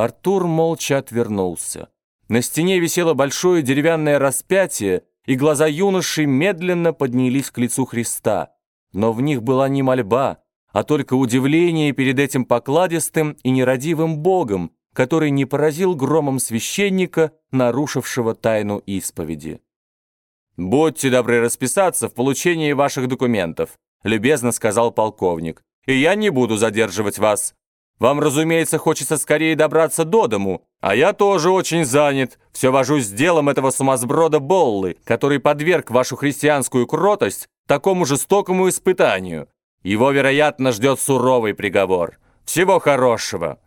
Артур молча отвернулся. На стене висело большое деревянное распятие, и глаза юноши медленно поднялись к лицу Христа. Но в них была не мольба, а только удивление перед этим покладистым и нерадивым Богом, который не поразил громом священника, нарушившего тайну исповеди. «Будьте добры расписаться в получении ваших документов», любезно сказал полковник, «и я не буду задерживать вас. Вам, разумеется, хочется скорее добраться до дому, а я тоже очень занят. Все вожусь с делом этого сумасброда Боллы, который подверг вашу христианскую кротость такому жестокому испытанию. Его, вероятно, ждет суровый приговор. Всего хорошего».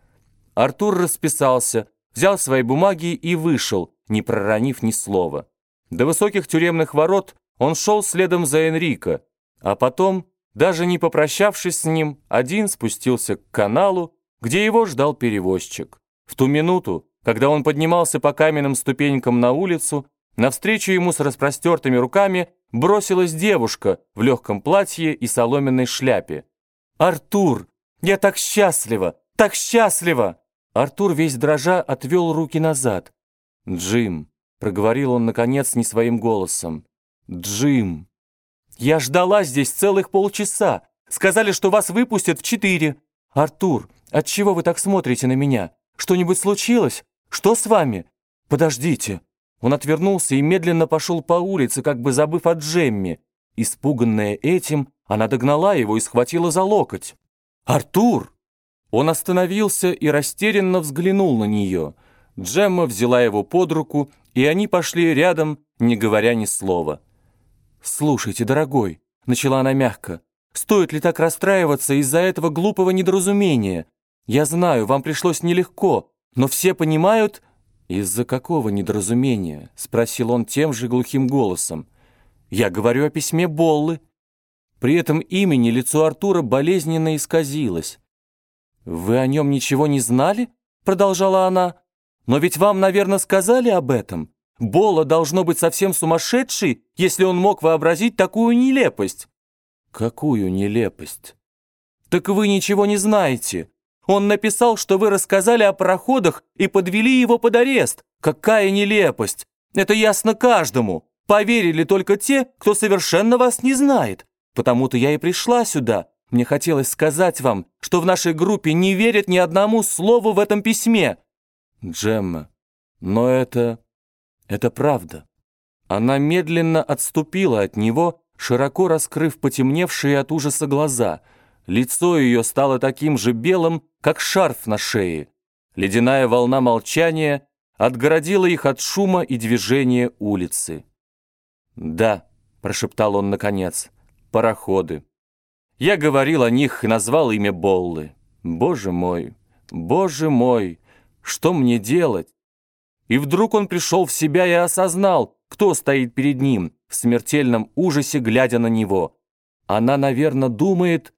Артур расписался, взял свои бумаги и вышел, не проронив ни слова. До высоких тюремных ворот он шел следом за Энрико, а потом, даже не попрощавшись с ним, один спустился к каналу, где его ждал перевозчик. В ту минуту, когда он поднимался по каменным ступенькам на улицу, навстречу ему с распростертыми руками бросилась девушка в легком платье и соломенной шляпе. «Артур, я так счастлива, так счастлива!» Артур весь дрожа отвел руки назад. «Джим», — проговорил он, наконец, не своим голосом. «Джим!» «Я ждала здесь целых полчаса. Сказали, что вас выпустят в четыре. Артур, Отчего вы так смотрите на меня? Что-нибудь случилось? Что с вами? Подождите. Он отвернулся и медленно пошел по улице, как бы забыв о Джемме. Испуганная этим, она догнала его и схватила за локоть. «Артур!» Он остановился и растерянно взглянул на нее. Джемма взяла его под руку, и они пошли рядом, не говоря ни слова. «Слушайте, дорогой», — начала она мягко, «стоит ли так расстраиваться из-за этого глупого недоразумения? Я знаю, вам пришлось нелегко, но все понимают...» «Из-за какого недоразумения?» — спросил он тем же глухим голосом. «Я говорю о письме Боллы». При этом имени лицо Артура болезненно исказилось. «Вы о нем ничего не знали?» — продолжала она. «Но ведь вам, наверное, сказали об этом. Болла должно быть совсем сумасшедший, если он мог вообразить такую нелепость». «Какую нелепость?» «Так вы ничего не знаете. Он написал, что вы рассказали о пароходах и подвели его под арест. Какая нелепость! Это ясно каждому. Поверили только те, кто совершенно вас не знает. Потому-то я и пришла сюда. Мне хотелось сказать вам, что в нашей группе не верят ни одному слову в этом письме. Джемма, но это... это правда. Она медленно отступила от него, широко раскрыв потемневшие от ужаса глаза — Лицо ее стало таким же белым, как шарф на шее. Ледяная волна молчания отгородила их от шума и движения улицы. «Да», — прошептал он наконец, — «пароходы. Я говорил о них и назвал имя Боллы. Боже мой, боже мой, что мне делать?» И вдруг он пришел в себя и осознал, кто стоит перед ним, в смертельном ужасе глядя на него. Она, наверное, думает,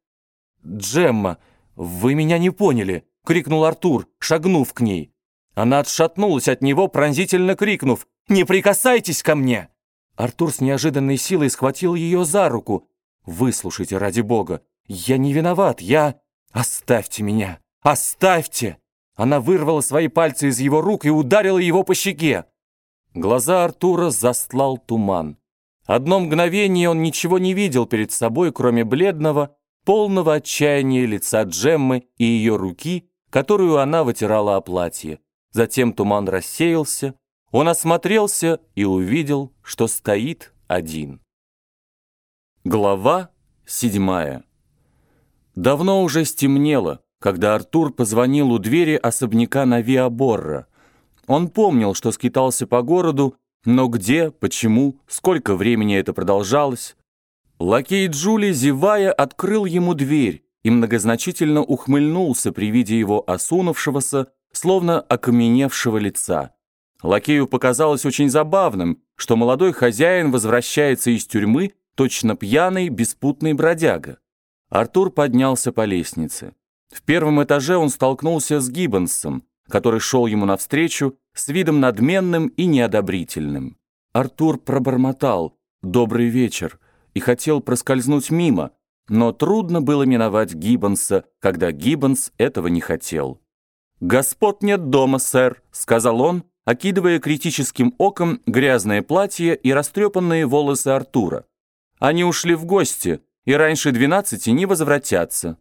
«Джемма, вы меня не поняли!» — крикнул Артур, шагнув к ней. Она отшатнулась от него, пронзительно крикнув «Не прикасайтесь ко мне!» Артур с неожиданной силой схватил ее за руку. «Выслушайте, ради бога! Я не виноват, я... Оставьте меня! Оставьте!» Она вырвала свои пальцы из его рук и ударила его по щеке. Глаза Артура застлал туман. Одно мгновение он ничего не видел перед собой, кроме бледного, полного отчаяния лица Джеммы и ее руки, которую она вытирала о платье. Затем туман рассеялся, он осмотрелся и увидел, что стоит один. Глава седьмая. Давно уже стемнело, когда Артур позвонил у двери особняка на Виаборра. Он помнил, что скитался по городу, но где, почему, сколько времени это продолжалось, Лакей Джули, зевая, открыл ему дверь и многозначительно ухмыльнулся при виде его осунувшегося, словно окаменевшего лица. Лакею показалось очень забавным, что молодой хозяин возвращается из тюрьмы, точно пьяный, беспутный бродяга. Артур поднялся по лестнице. В первом этаже он столкнулся с Гиббонсом, который шел ему навстречу с видом надменным и неодобрительным. Артур пробормотал «Добрый вечер», и хотел проскользнуть мимо, но трудно было миновать Гиббонса, когда Гиббонс этого не хотел. «Господ нет дома, сэр», — сказал он, окидывая критическим оком грязное платье и растрепанные волосы Артура. «Они ушли в гости и раньше двенадцати не возвратятся».